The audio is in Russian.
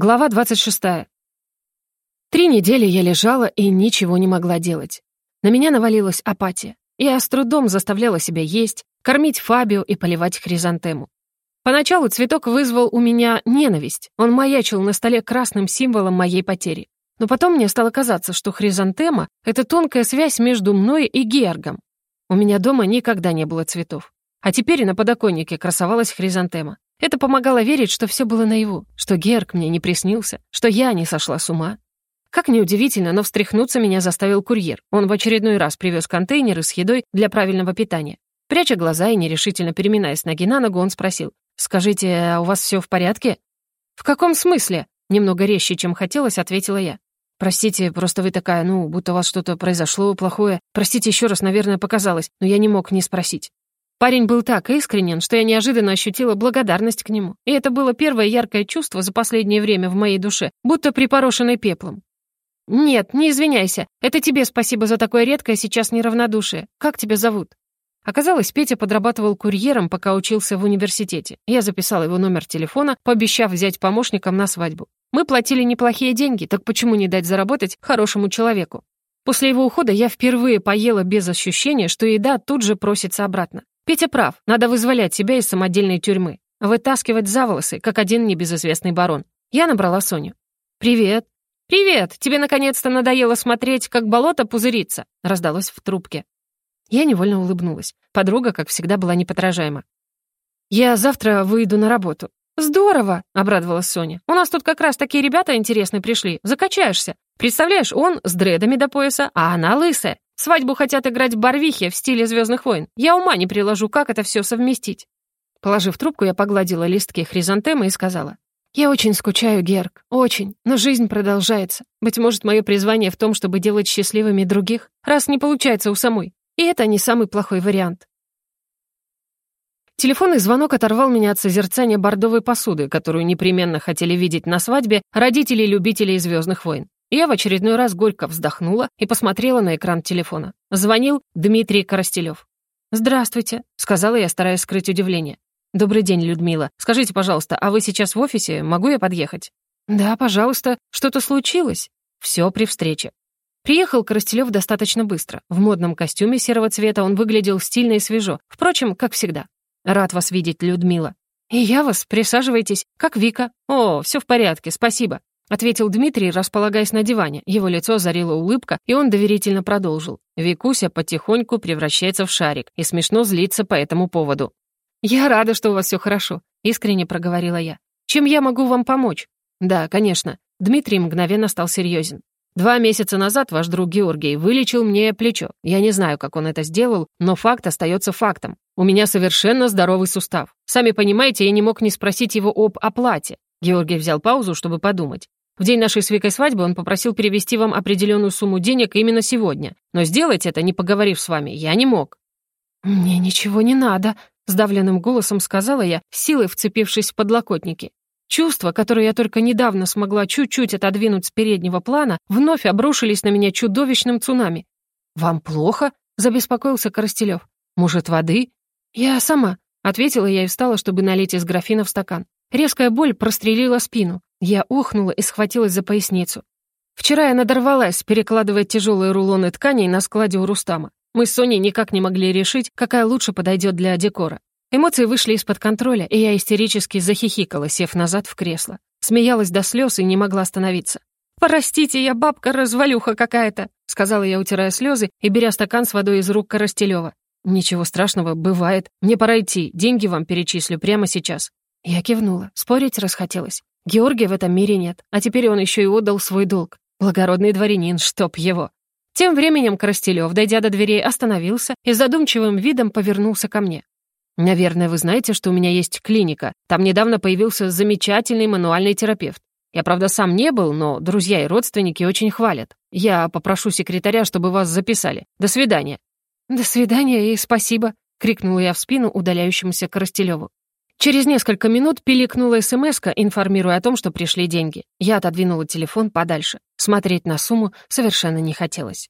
Глава 26. Три недели я лежала и ничего не могла делать. На меня навалилась апатия. Я с трудом заставляла себя есть, кормить Фабио и поливать хризантему. Поначалу цветок вызвал у меня ненависть. Он маячил на столе красным символом моей потери. Но потом мне стало казаться, что хризантема — это тонкая связь между мной и Георгом. У меня дома никогда не было цветов. А теперь на подоконнике красовалась хризантема. Это помогало верить, что все было наяву, что Герк мне не приснился, что я не сошла с ума. Как неудивительно, но встряхнуться меня заставил курьер. Он в очередной раз привез контейнеры с едой для правильного питания. Пряча глаза и нерешительно переминаясь ноги на ногу, он спросил, «Скажите, а у вас все в порядке?» «В каком смысле?» Немного резче, чем хотелось, ответила я. «Простите, просто вы такая, ну, будто у вас что-то произошло плохое. Простите еще раз, наверное, показалось, но я не мог не спросить». Парень был так искренен, что я неожиданно ощутила благодарность к нему. И это было первое яркое чувство за последнее время в моей душе, будто припорошенной пеплом. «Нет, не извиняйся. Это тебе спасибо за такое редкое сейчас неравнодушие. Как тебя зовут?» Оказалось, Петя подрабатывал курьером, пока учился в университете. Я записала его номер телефона, пообещав взять помощником на свадьбу. Мы платили неплохие деньги, так почему не дать заработать хорошему человеку? После его ухода я впервые поела без ощущения, что еда тут же просится обратно. Петя прав, надо вызволять себя из самодельной тюрьмы. Вытаскивать за волосы, как один небезызвестный барон. Я набрала Соню. «Привет». «Привет! Тебе наконец-то надоело смотреть, как болото пузырится?» раздалось в трубке. Я невольно улыбнулась. Подруга, как всегда, была неподражаема. «Я завтра выйду на работу». «Здорово!» — обрадовалась Соня. «У нас тут как раз такие ребята интересные пришли. Закачаешься. Представляешь, он с дредами до пояса, а она лысая. Свадьбу хотят играть в Барвихе в стиле «Звездных войн». Я ума не приложу, как это все совместить». Положив трубку, я погладила листки хризантемы и сказала. «Я очень скучаю, Герк, очень, но жизнь продолжается. Быть может, мое призвание в том, чтобы делать счастливыми других, раз не получается у самой. И это не самый плохой вариант». Телефонный звонок оторвал меня от созерцания бордовой посуды, которую непременно хотели видеть на свадьбе родители любителей «Звездных войн». Я в очередной раз горько вздохнула и посмотрела на экран телефона. Звонил Дмитрий Коростелев. «Здравствуйте», — сказала я, стараясь скрыть удивление. «Добрый день, Людмила. Скажите, пожалуйста, а вы сейчас в офисе? Могу я подъехать?» «Да, пожалуйста. Что-то случилось?» «Все при встрече». Приехал Коростелев достаточно быстро. В модном костюме серого цвета он выглядел стильно и свежо. Впрочем, как всегда. «Рад вас видеть, Людмила». «И я вас. Присаживайтесь. Как Вика?» «О, все в порядке, спасибо. — ответил Дмитрий, располагаясь на диване. Его лицо озарила улыбка, и он доверительно продолжил. Викуся потихоньку превращается в шарик и смешно злится по этому поводу. «Я рада, что у вас все хорошо», — искренне проговорила я. «Чем я могу вам помочь?» «Да, конечно». Дмитрий мгновенно стал серьезен. «Два месяца назад ваш друг Георгий вылечил мне плечо. Я не знаю, как он это сделал, но факт остается фактом. У меня совершенно здоровый сустав. Сами понимаете, я не мог не спросить его об оплате. Георгий взял паузу, чтобы подумать. В день нашей с Викой свадьбы он попросил перевести вам определенную сумму денег именно сегодня. Но сделать это, не поговорив с вами, я не мог». «Мне ничего не надо», — сдавленным голосом сказала я, силой вцепившись в подлокотники. Чувства, которые я только недавно смогла чуть-чуть отодвинуть с переднего плана, вновь обрушились на меня чудовищным цунами. «Вам плохо?» — забеспокоился Коростелев. «Может, воды?» «Я сама», — ответила я и встала, чтобы налить из графина в стакан. Резкая боль прострелила спину. Я ухнула и схватилась за поясницу. Вчера я надорвалась, перекладывая тяжелые рулоны тканей на складе у Рустама. Мы с Соней никак не могли решить, какая лучше подойдет для декора. Эмоции вышли из-под контроля, и я истерически захихикала, сев назад в кресло. Смеялась до слез и не могла остановиться. «Простите, я бабка-развалюха какая-то», — сказала я, утирая слезы и беря стакан с водой из рук Коростелева. «Ничего страшного, бывает. Мне пора идти, деньги вам перечислю прямо сейчас». Я кивнула, спорить расхотелось. Георгия в этом мире нет, а теперь он еще и отдал свой долг. Благородный дворянин, чтоб его. Тем временем Коростелев, дойдя до дверей, остановился и задумчивым видом повернулся ко мне. «Наверное, вы знаете, что у меня есть клиника. Там недавно появился замечательный мануальный терапевт. Я, правда, сам не был, но друзья и родственники очень хвалят. Я попрошу секретаря, чтобы вас записали. До свидания». «До свидания и спасибо», — крикнула я в спину удаляющемуся Коростелеву. Через несколько минут пиликнула смс информируя о том, что пришли деньги. Я отодвинула телефон подальше. Смотреть на сумму совершенно не хотелось.